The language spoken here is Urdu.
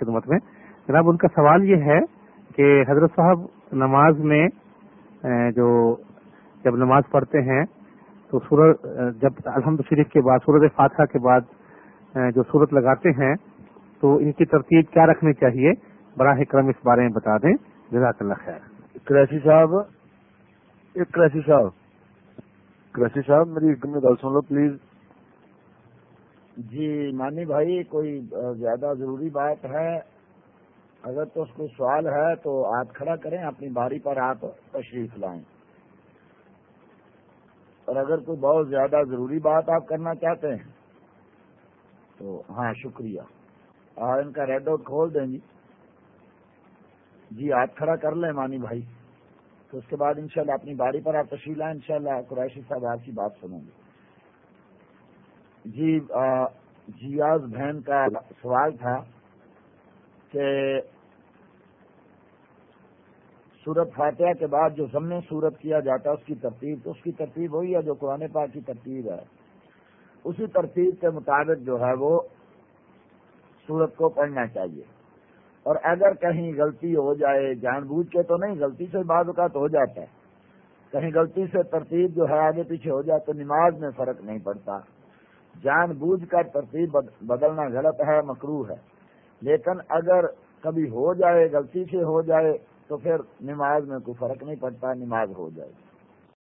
خدمت میں۔ جناب، ان کا سوال یہ ہے کہ حضرت صاحب نماز میں جو جب نماز پڑھتے ہیں، تو سورج جب الحمد شریف کے بعد سورج فاتحہ کے بعد جو صورت لگاتے ہیں، تو ان کی ترتیب کیا رکھنی چاہیے؟ براہ کرم اس بارے میں بتا دیں۔ جزاک اللہ خیر۔ کریسی صاحب، ایک کریسی صاحب۔ کریسی صاحب، میری ایک میں گل سن لو، پلیز۔ جی مانی بھائی، کوئی زیادہ ضروری بات ہے، اگر تو اس کو سوال ہے تو آپ کھڑا کریں، اپنی باری پر آپ تشریف لائیں۔ اور اگر کوئی بہت زیادہ ضروری بات آپ کرنا چاہتے ہیں تو ہاں شکریہ۔ اور ان کا ریڈ آؤٹ کھول دیں جی جی آپ کھڑا کر لیں مانی بھائی۔ تو اس کے بعد انشاءاللہ اپنی باری پر آپ تشریف لائیں، انشاءاللہ قریشی صاحب آپ کی بات سنیں گے۔ جی جیاز بہن کا سوال تھا کہ سورت فاتحہ کے بعد جو ضمن صورت کیا جاتا ہے، اس کی ترتیب، تو اس کی ترتیب وہی ہے جو قرآن پاک کی ترتیب ہے۔ اسی ترتیب کے مطابق جو ہے وہ سورت کو پڑھنا چاہیے۔ اور اگر کہیں غلطی ہو جائے، جان بوجھ کے تو نہیں، غلطی سے بعض اوقات ہو جاتا ہے۔ کہیں غلطی سے ترتیب جو ہے آگے پیچھے ہو جائے تو نماز میں فرق نہیں پڑتا۔ جان بوجھ کر ترتیب بدلنا غلط ہے مکرو ہے۔ لیکن اگر کبھی ہو جائے، غلطی سے ہو جائے، تو پھر نماز میں کوئی فرق نہیں پڑتا، نماز ہو جائے۔